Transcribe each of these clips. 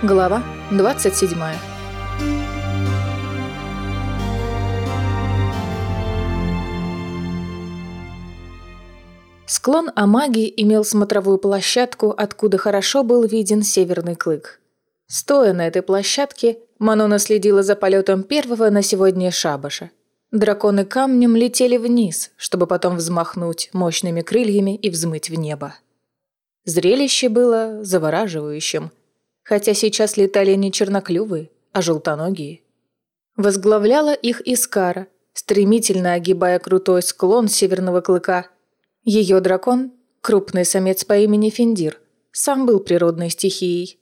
Глава 27 Склон Амаги имел смотровую площадку, откуда хорошо был виден северный клык. Стоя на этой площадке, Манона следила за полетом первого на сегодня шабаша. Драконы камнем летели вниз, чтобы потом взмахнуть мощными крыльями и взмыть в небо. Зрелище было завораживающим – хотя сейчас летали не черноклювые, а желтоногие. Возглавляла их Искара, стремительно огибая крутой склон северного клыка. Ее дракон, крупный самец по имени Финдир, сам был природной стихией.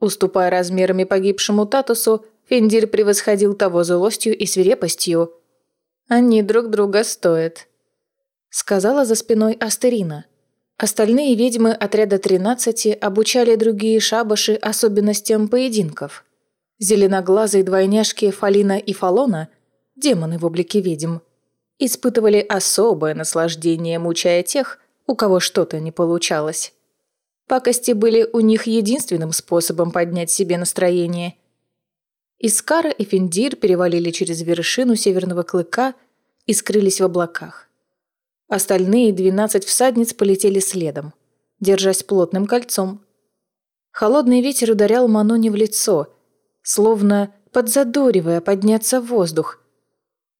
Уступая размерами погибшему Татусу, Финдир превосходил того злостью и свирепостью. «Они друг друга стоят», — сказала за спиной Астерина. Остальные ведьмы отряда 13 обучали другие шабаши особенностям поединков. Зеленоглазые двойняшки Фалина и Фалона, демоны в облике ведьм, испытывали особое наслаждение, мучая тех, у кого что-то не получалось. Пакости были у них единственным способом поднять себе настроение. Искара и Финдир перевалили через вершину Северного Клыка и скрылись в облаках. Остальные двенадцать всадниц полетели следом, держась плотным кольцом. Холодный ветер ударял Маноне в лицо, словно подзадоривая подняться в воздух.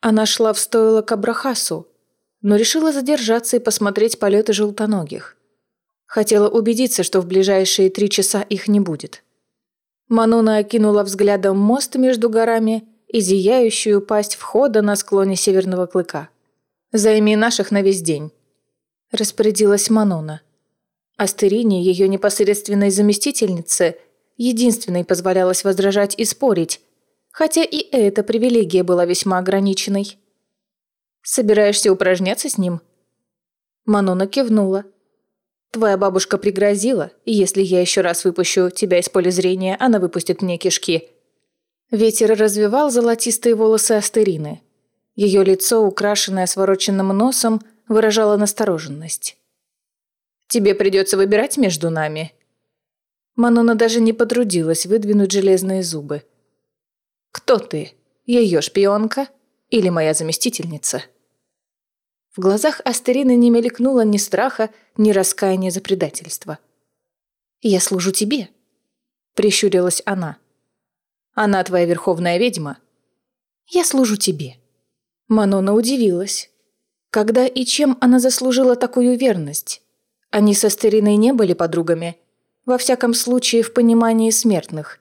Она шла в стойло к Абрахасу, но решила задержаться и посмотреть полеты желтоногих. Хотела убедиться, что в ближайшие три часа их не будет. Манона окинула взглядом мост между горами и зияющую пасть входа на склоне Северного Клыка. Займи наших на весь день», – распорядилась Манона. Астерине, ее непосредственной заместительнице, единственной позволялось возражать и спорить, хотя и эта привилегия была весьма ограниченной. «Собираешься упражняться с ним?» Манона кивнула. «Твоя бабушка пригрозила, и если я еще раз выпущу тебя из поля зрения, она выпустит мне кишки». Ветер развивал золотистые волосы Астерины. Ее лицо, украшенное свороченным носом, выражало настороженность. «Тебе придется выбирать между нами». Манона даже не потрудилась выдвинуть железные зубы. «Кто ты? Ее шпионка или моя заместительница?» В глазах Астерины не мелькнуло ни страха, ни раскаяния за предательство. «Я служу тебе», — прищурилась она. «Она твоя верховная ведьма». «Я служу тебе». Манона удивилась. Когда и чем она заслужила такую верность? Они со стариной не были подругами. Во всяком случае, в понимании смертных.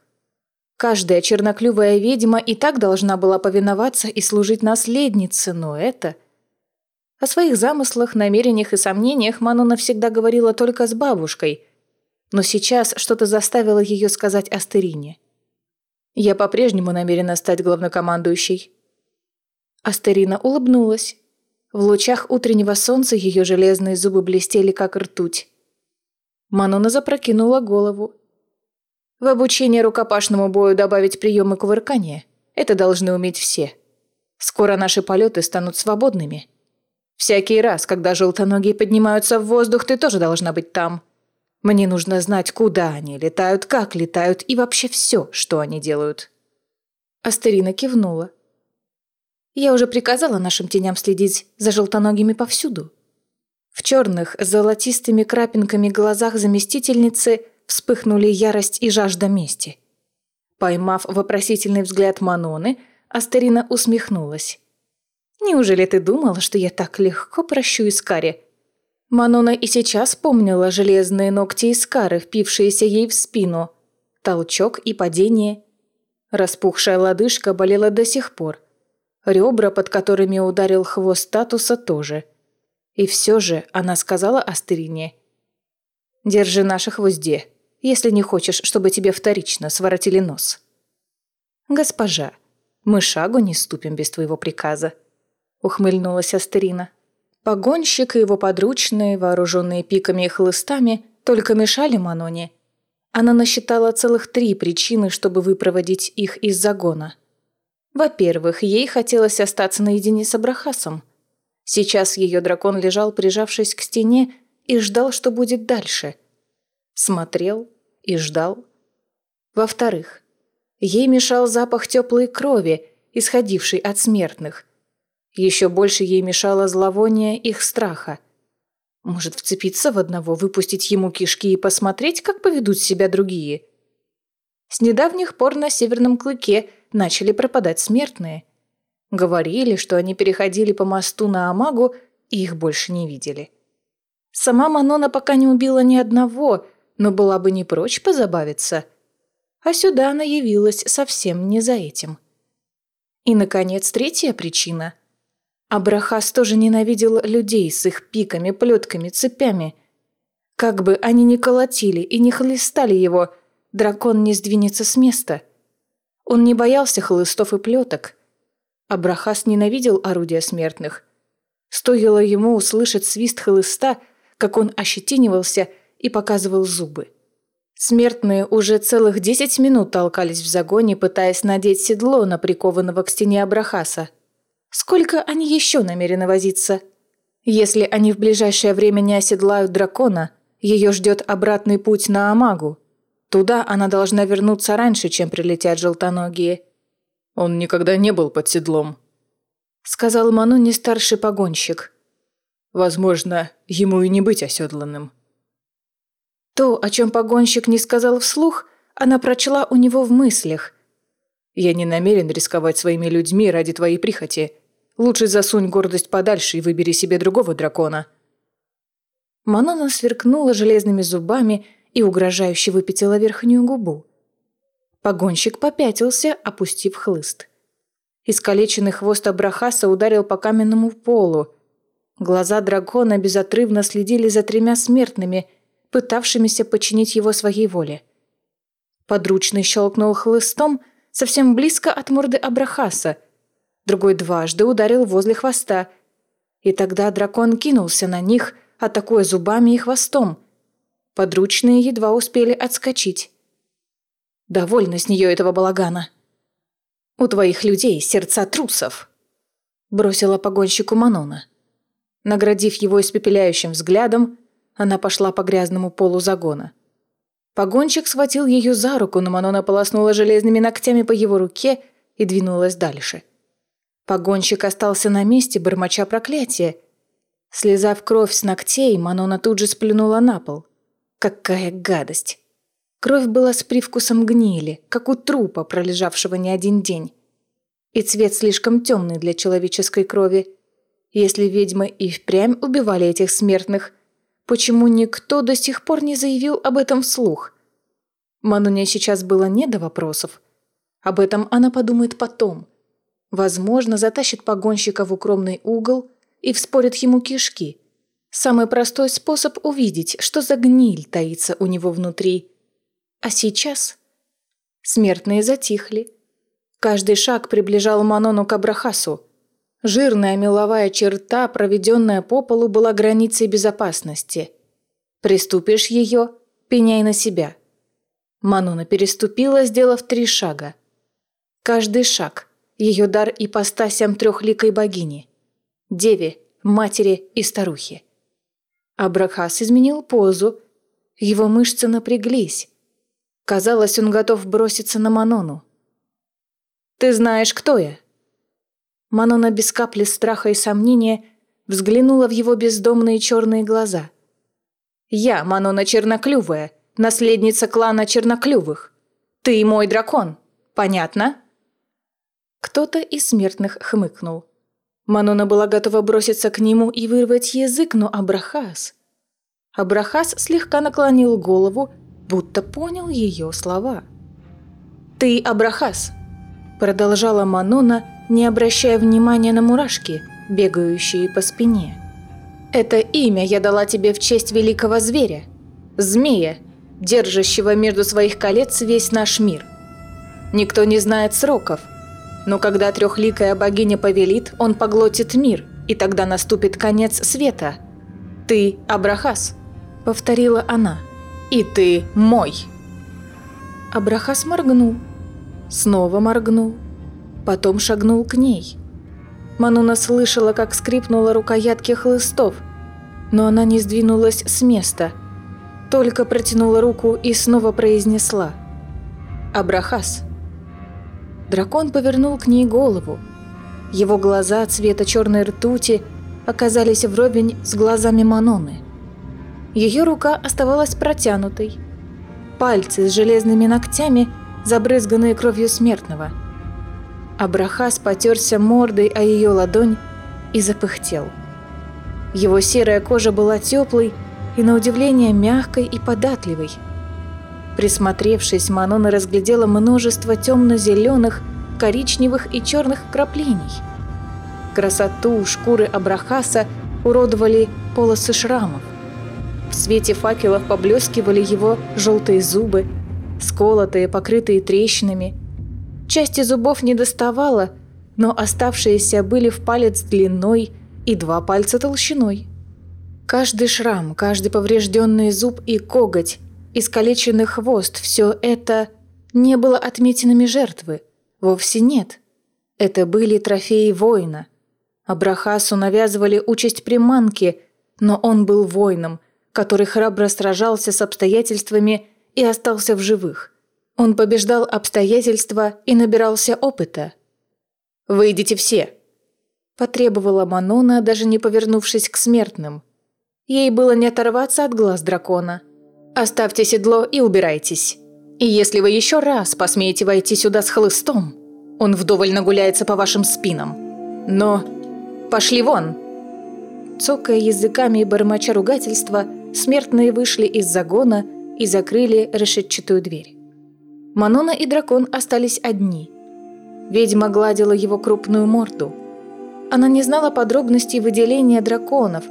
Каждая черноклювая ведьма и так должна была повиноваться и служить наследнице, но это... О своих замыслах, намерениях и сомнениях Манона всегда говорила только с бабушкой, но сейчас что-то заставило ее сказать Астерине. «Я по-прежнему намерена стать главнокомандующей», Астерина улыбнулась. В лучах утреннего солнца ее железные зубы блестели, как ртуть. Манона запрокинула голову. В обучение рукопашному бою добавить приемы кувыркания. Это должны уметь все. Скоро наши полеты станут свободными. Всякий раз, когда желтоногие поднимаются в воздух, ты тоже должна быть там. Мне нужно знать, куда они летают, как летают и вообще все, что они делают. Астерина кивнула. Я уже приказала нашим теням следить за желтоногими повсюду. В черных золотистыми крапинками глазах заместительницы вспыхнули ярость и жажда мести. Поймав вопросительный взгляд Маноны, Астерина усмехнулась. «Неужели ты думала, что я так легко прощу Искаре?» Манона и сейчас помнила железные ногти Искары, впившиеся ей в спину. Толчок и падение. Распухшая лодыжка болела до сих пор – Ребра, под которыми ударил хвост статуса, тоже. И все же она сказала Астерине. «Держи наших в узде, если не хочешь, чтобы тебе вторично своротили нос». «Госпожа, мы шагу не ступим без твоего приказа», — ухмыльнулась Астерина. Погонщик и его подручные, вооруженные пиками и хлыстами, только мешали Маноне. Она насчитала целых три причины, чтобы выпроводить их из загона — во-первых, ей хотелось остаться наедине с Абрахасом. Сейчас ее дракон лежал, прижавшись к стене, и ждал, что будет дальше. Смотрел и ждал. Во-вторых, ей мешал запах теплой крови, исходивший от смертных. Еще больше ей мешало зловоние их страха. Может, вцепиться в одного, выпустить ему кишки и посмотреть, как поведут себя другие? С недавних пор на Северном Клыке начали пропадать смертные. Говорили, что они переходили по мосту на Амагу и их больше не видели. Сама Манона пока не убила ни одного, но была бы не прочь позабавиться. А сюда она явилась совсем не за этим. И, наконец, третья причина. Абрахас тоже ненавидел людей с их пиками, плетками, цепями. Как бы они ни колотили и не хлестали его, дракон не сдвинется с места. Он не боялся хлыстов и плеток. Абрахас ненавидел орудия смертных. Стоило ему услышать свист хлыста, как он ощетинивался и показывал зубы. Смертные уже целых десять минут толкались в загоне, пытаясь надеть седло на прикованного к стене Абрахаса. Сколько они еще намерены возиться? Если они в ближайшее время не оседлают дракона, ее ждет обратный путь на Амагу. Туда она должна вернуться раньше, чем прилетят желтоногие. «Он никогда не был под седлом», — сказал Ману не старший погонщик. «Возможно, ему и не быть оседланным». То, о чем погонщик не сказал вслух, она прочла у него в мыслях. «Я не намерен рисковать своими людьми ради твоей прихоти. Лучше засунь гордость подальше и выбери себе другого дракона». Манона сверкнула железными зубами и угрожающе выпятила верхнюю губу. Погонщик попятился, опустив хлыст. Искалеченный хвост Абрахаса ударил по каменному полу. Глаза дракона безотрывно следили за тремя смертными – пытавшимися подчинить его своей воле. Подручный щелкнул хлыстом совсем близко от морды Абрахаса, другой дважды ударил возле хвоста, и тогда дракон кинулся на них, атакуя зубами и хвостом. Подручные едва успели отскочить. «Довольно с нее этого балагана!» «У твоих людей сердца трусов!» Бросила погонщику Манона. Наградив его испепеляющим взглядом, она пошла по грязному полу загона. Погонщик схватил ее за руку, но Манона полоснула железными ногтями по его руке и двинулась дальше. Погонщик остался на месте, бормоча проклятие. Слезав кровь с ногтей, Манона тут же сплюнула на пол. Какая гадость! Кровь была с привкусом гнили, как у трупа, пролежавшего не один день. И цвет слишком темный для человеческой крови. Если ведьмы и впрямь убивали этих смертных, Почему никто до сих пор не заявил об этом вслух? Мануне сейчас было не до вопросов. Об этом она подумает потом. Возможно, затащит погонщика в укромный угол и вспорит ему кишки. Самый простой способ увидеть, что за гниль таится у него внутри. А сейчас... Смертные затихли. Каждый шаг приближал Манону к Абрахасу. Жирная меловая черта, проведенная по полу, была границей безопасности. Приступишь ее, пеняй на себя. Мануна переступила, сделав три шага. Каждый шаг – ее дар ипостасям трехликой богини. Деве, матери и старухи. Абрахас изменил позу, его мышцы напряглись. Казалось, он готов броситься на Манону. «Ты знаешь, кто я?» Манона без капли страха и сомнения взглянула в его бездомные черные глаза. «Я Манона Черноклювая, наследница клана Черноклювых. Ты мой дракон. Понятно?» Кто-то из смертных хмыкнул. Манона была готова броситься к нему и вырвать язык, но Абрахас... Абрахас слегка наклонил голову, будто понял ее слова. «Ты Абрахас», — продолжала Манона, — не обращая внимания на мурашки, бегающие по спине. «Это имя я дала тебе в честь великого зверя, змея, держащего между своих колец весь наш мир. Никто не знает сроков, но когда трехликая богиня повелит, он поглотит мир, и тогда наступит конец света. Ты Абрахас», — повторила она, — «и ты мой». Абрахас моргнул, снова моргнул, потом шагнул к ней. Мануна слышала, как скрипнула рукоятки хлыстов, но она не сдвинулась с места, только протянула руку и снова произнесла Абрахас. Дракон повернул к ней голову. Его глаза цвета черной ртути оказались вровень с глазами Маноны. Ее рука оставалась протянутой. Пальцы с железными ногтями, забрызганные кровью смертного. Абрахас потерся мордой о ее ладонь и запыхтел. Его серая кожа была теплой и, на удивление, мягкой и податливой – Присмотревшись, Манона разглядела множество темно-зеленых, коричневых и черных краплений. Красоту шкуры Абрахаса уродовали полосы шрамов. В свете факелов поблескивали его желтые зубы, сколотые, покрытые трещинами. Части зубов не доставало, но оставшиеся были в палец длиной и два пальца толщиной. Каждый шрам, каждый поврежденный зуб и коготь искалеченный хвост – все это не было отметинами жертвы. Вовсе нет. Это были трофеи воина. Абрахасу навязывали участь приманки, но он был воином, который храбро сражался с обстоятельствами и остался в живых. Он побеждал обстоятельства и набирался опыта. «Выйдите все!» – потребовала Манона, даже не повернувшись к смертным. Ей было не оторваться от глаз дракона – Оставьте седло и убирайтесь. И если вы еще раз посмеете войти сюда с хлыстом, он вдоволь нагуляется по вашим спинам. Но пошли вон!» Цокая языками и бормоча ругательства, смертные вышли из загона и закрыли решетчатую дверь. Манона и дракон остались одни. Ведьма гладила его крупную морду. Она не знала подробностей выделения драконов,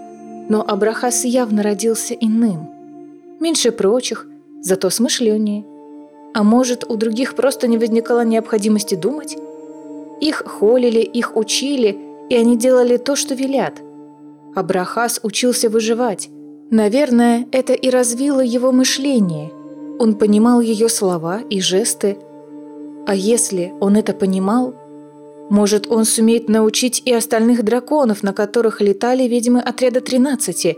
но Абрахас явно родился иным – меньше прочих, зато смышленнее. А может, у других просто не возникало необходимости думать? Их холили, их учили, и они делали то, что велят. Абрахас учился выживать. Наверное, это и развило его мышление. Он понимал ее слова и жесты. А если он это понимал, может, он сумеет научить и остальных драконов, на которых летали ведьмы отряда 13,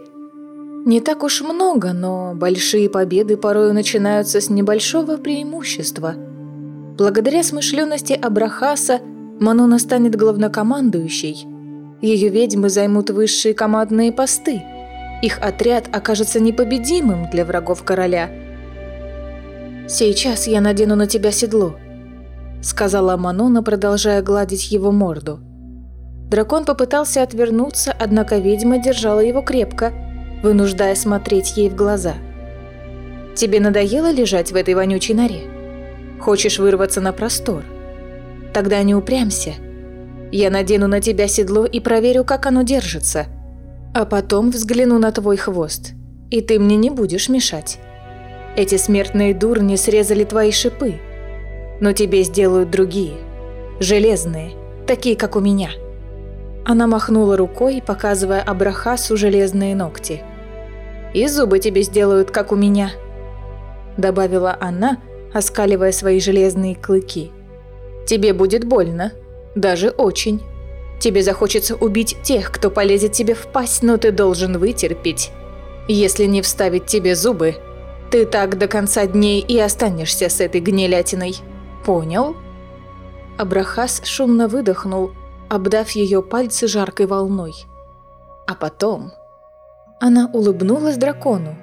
не так уж много, но большие победы порою начинаются с небольшого преимущества. Благодаря смышленности Абрахаса Манона станет главнокомандующей. Ее ведьмы займут высшие командные посты. Их отряд окажется непобедимым для врагов короля. «Сейчас я надену на тебя седло», — сказала Манона, продолжая гладить его морду. Дракон попытался отвернуться, однако ведьма держала его крепко — вынуждая смотреть ей в глаза. «Тебе надоело лежать в этой вонючей норе? Хочешь вырваться на простор? Тогда не упрямься. Я надену на тебя седло и проверю, как оно держится. А потом взгляну на твой хвост, и ты мне не будешь мешать. Эти смертные дурни срезали твои шипы, но тебе сделают другие, железные, такие, как у меня». Она махнула рукой, показывая Абрахасу железные ногти – и зубы тебе сделают, как у меня», — добавила она, оскаливая свои железные клыки. «Тебе будет больно, даже очень. Тебе захочется убить тех, кто полезет тебе в пасть, но ты должен вытерпеть. Если не вставить тебе зубы, ты так до конца дней и останешься с этой гнилятиной. Понял?» Абрахас шумно выдохнул, обдав ее пальцы жаркой волной. А потом она улыбнулась дракону.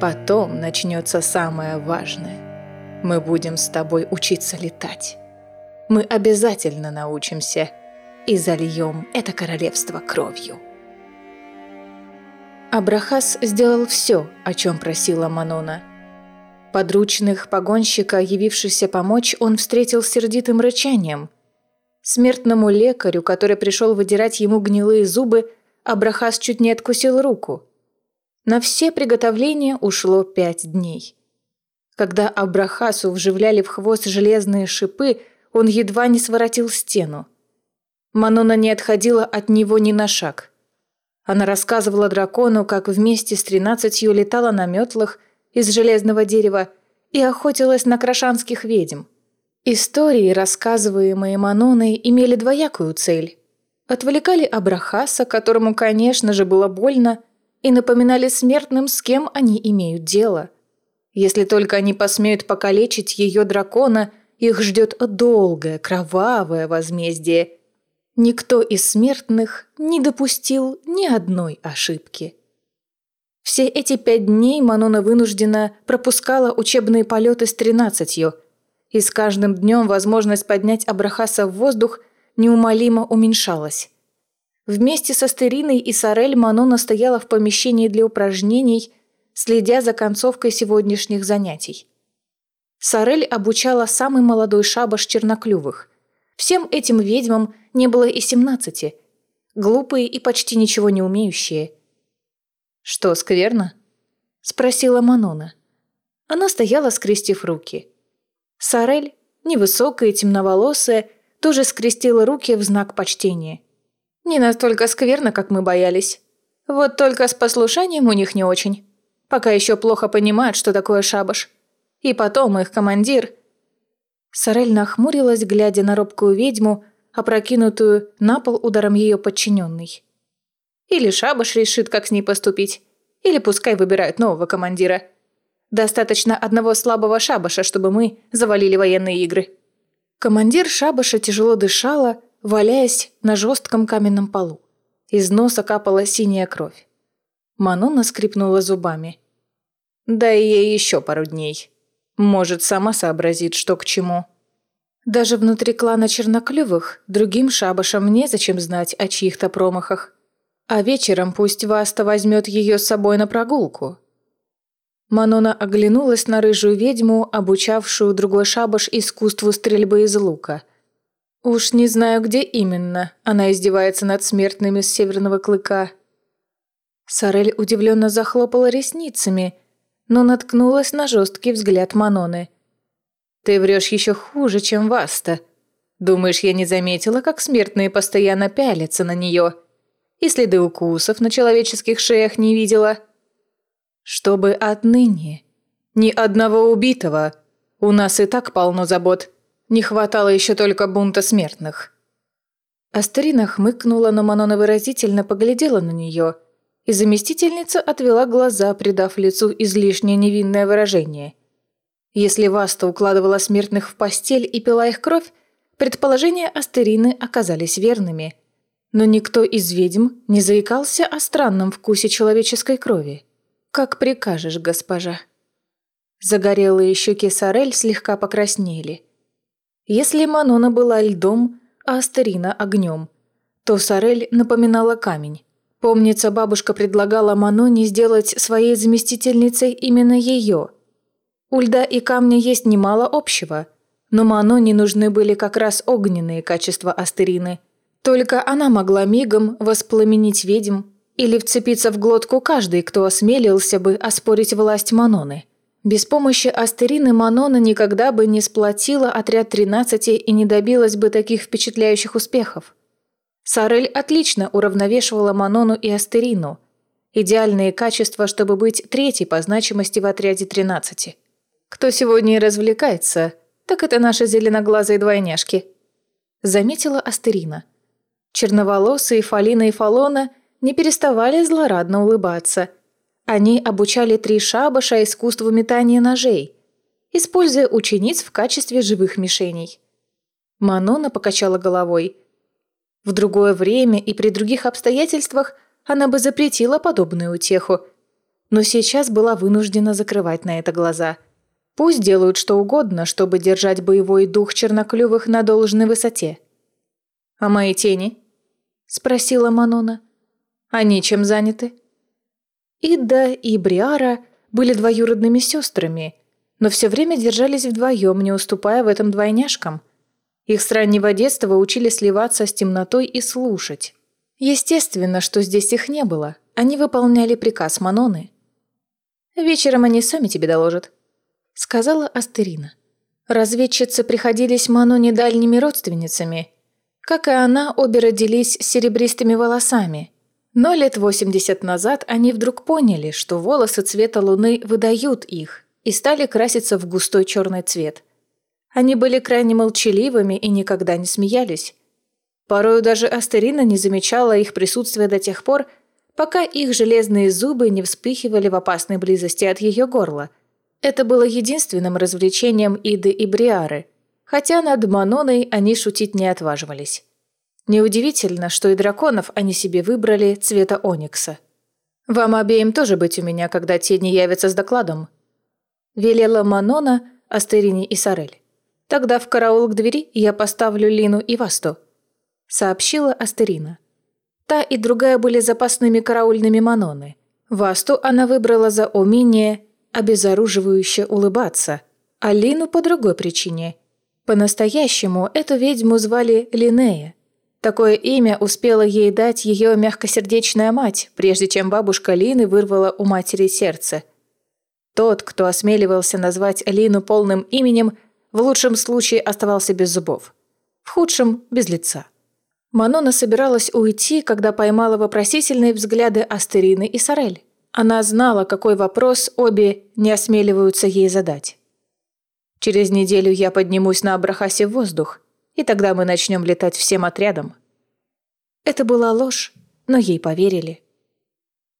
«Потом начнется самое важное. Мы будем с тобой учиться летать. Мы обязательно научимся и зальем это королевство кровью». Абрахас сделал все, о чем просила Манона. Подручных погонщика, явившихся помочь, он встретил сердитым рычанием. Смертному лекарю, который пришел выдирать ему гнилые зубы, Абрахас чуть не откусил руку. На все приготовления ушло пять дней. Когда Абрахасу вживляли в хвост железные шипы, он едва не своротил стену. Манона не отходила от него ни на шаг. Она рассказывала дракону, как вместе с тринадцатью летала на метлах из железного дерева и охотилась на крашанских ведьм. Истории, рассказываемые Маноной, имели двоякую цель отвлекали Абрахаса, которому, конечно же, было больно, и напоминали смертным, с кем они имеют дело. Если только они посмеют покалечить ее дракона, их ждет долгое, кровавое возмездие. Никто из смертных не допустил ни одной ошибки. Все эти пять дней Манона вынуждена пропускала учебные полеты с тринадцатью, и с каждым днем возможность поднять Абрахаса в воздух неумолимо уменьшалась. Вместе со Стериной и Сорель Манона стояла в помещении для упражнений, следя за концовкой сегодняшних занятий. Сорель обучала самый молодой шабаш черноклювых. Всем этим ведьмам не было и семнадцати. Глупые и почти ничего не умеющие. «Что, скверно?» – спросила Манона. Она стояла, скрестив руки. Сорель, невысокая темноволосая, тоже скрестила руки в знак почтения. Не настолько скверно, как мы боялись. Вот только с послушанием у них не очень. Пока еще плохо понимают, что такое шабаш. И потом их командир... Сорель нахмурилась, глядя на робкую ведьму, опрокинутую на пол ударом ее подчиненной. Или шабаш решит, как с ней поступить, или пускай выбирают нового командира. Достаточно одного слабого шабаша, чтобы мы завалили военные игры. Командир шабаша тяжело дышала, валяясь на жестком каменном полу. Из носа капала синяя кровь. Манона скрипнула зубами. «Дай ей еще пару дней. Может, сама сообразит, что к чему». Даже внутри клана Черноклювых другим шабашам незачем знать о чьих-то промахах. А вечером пусть Васта возьмет ее с собой на прогулку. Манона оглянулась на рыжую ведьму, обучавшую другой шабаш искусству стрельбы из лука – Уж не знаю, где именно она издевается над смертными с Северного Клыка. Сорель удивленно захлопала ресницами, но наткнулась на жесткий взгляд Маноны. «Ты врешь еще хуже, чем Васта. Думаешь, я не заметила, как смертные постоянно пялятся на нее? И следы укусов на человеческих шеях не видела?» «Чтобы отныне ни одного убитого. У нас и так полно забот». Не хватало еще только бунта смертных. Астерина хмыкнула, но Манона выразительно поглядела на нее, и заместительница отвела глаза, придав лицу излишнее невинное выражение. Если Васта укладывала смертных в постель и пила их кровь, предположения Астерины оказались верными. Но никто из ведьм не заикался о странном вкусе человеческой крови. «Как прикажешь, госпожа». Загорелые щеки Сорель слегка покраснели – если Манона была льдом, а Астерина – огнем, то Сорель напоминала камень. Помнится, бабушка предлагала Маноне сделать своей заместительницей именно ее. У льда и камня есть немало общего, но Маноне нужны были как раз огненные качества Астерины. Только она могла мигом воспламенить ведьм или вцепиться в глотку каждый, кто осмелился бы оспорить власть Маноны – без помощи Астерины Манона никогда бы не сплотила отряд 13 и не добилась бы таких впечатляющих успехов. Сарель отлично уравновешивала Манону и Астерину. Идеальные качества, чтобы быть третьей по значимости в отряде 13. Кто сегодня и развлекается, так это наши зеленоглазые двойняшки. Заметила Астерина. Черноволосые Фалина и Фалона не переставали злорадно улыбаться – они обучали три шабаша искусству метания ножей, используя учениц в качестве живых мишеней. Манона покачала головой. В другое время и при других обстоятельствах она бы запретила подобную утеху, но сейчас была вынуждена закрывать на это глаза. Пусть делают что угодно, чтобы держать боевой дух черноклювых на должной высоте. «А мои тени?» – спросила Манона. «Они чем заняты?» Ида и Бриара были двоюродными сестрами, но все время держались вдвоем, не уступая в этом двойняшкам. Их с раннего детства учили сливаться с темнотой и слушать. Естественно, что здесь их не было. Они выполняли приказ Маноны. «Вечером они сами тебе доложат», — сказала Астерина. Разведчицы приходились Маноне дальними родственницами. Как и она, обе родились серебристыми волосами — но лет 80 назад они вдруг поняли, что волосы цвета луны выдают их, и стали краситься в густой черный цвет. Они были крайне молчаливыми и никогда не смеялись. Порою даже Астерина не замечала их присутствия до тех пор, пока их железные зубы не вспыхивали в опасной близости от ее горла, Это было единственным развлечением Иды и Бриары, хотя над Маноной они шутить не отваживались. Неудивительно, что и драконов они себе выбрали цвета оникса. «Вам обеим тоже быть у меня, когда те не явятся с докладом», велела Манона, Астерини и Сорель. «Тогда в караул к двери я поставлю Лину и Васту», сообщила Астерина. Та и другая были запасными караульными Маноны. Васту она выбрала за умение обезоруживающе улыбаться, а Лину по другой причине. По-настоящему эту ведьму звали Линея. Такое имя успела ей дать ее мягкосердечная мать, прежде чем бабушка Лины вырвала у матери сердце. Тот, кто осмеливался назвать Лину полным именем, в лучшем случае оставался без зубов, в худшем – без лица. Манона собиралась уйти, когда поймала вопросительные взгляды Астерины и Сорель. Она знала, какой вопрос обе не осмеливаются ей задать. «Через неделю я поднимусь на Абрахасе в воздух, и тогда мы начнем летать всем отрядом». Это была ложь, но ей поверили.